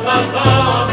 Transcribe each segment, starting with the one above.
ba ba ba.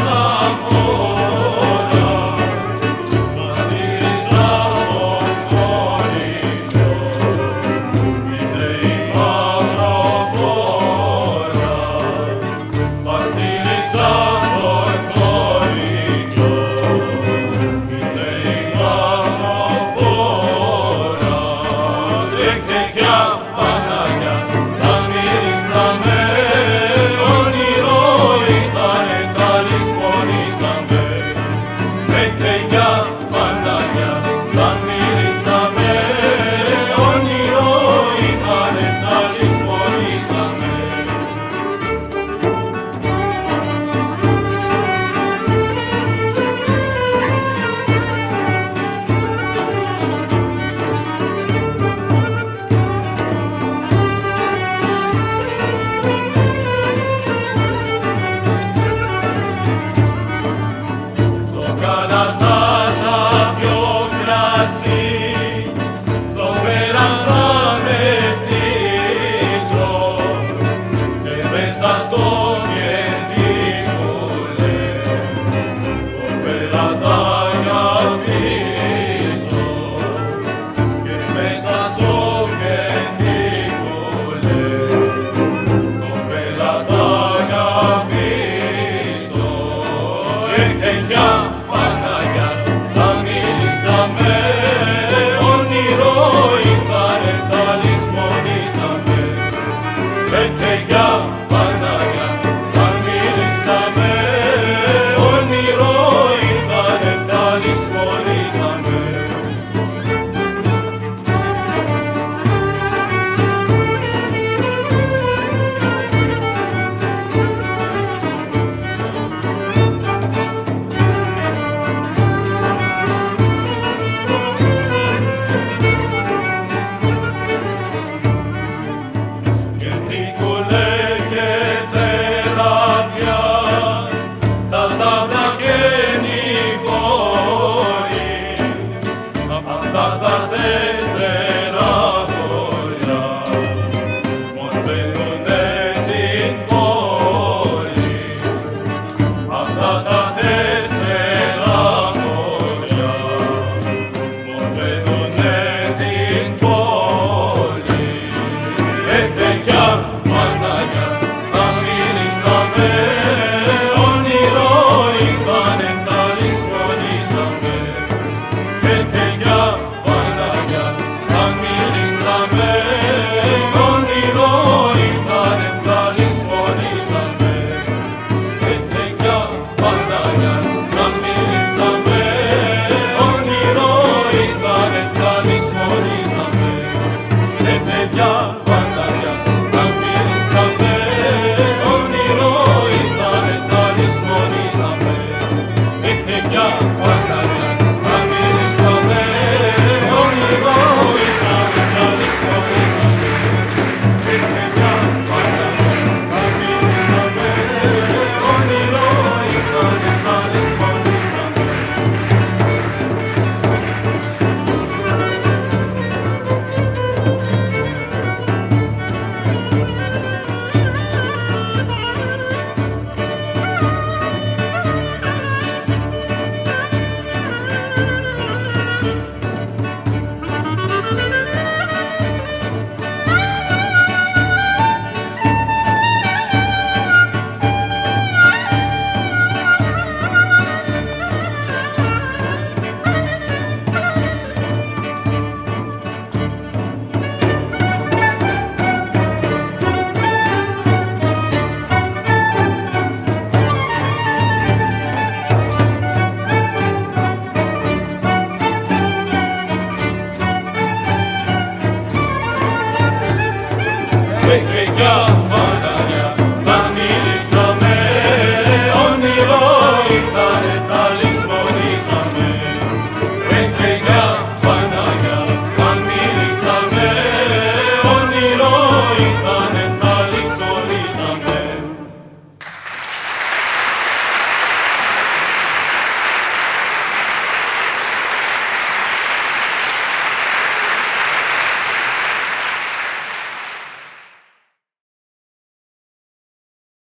Maria, famiglia Israele, ogni voi caneta.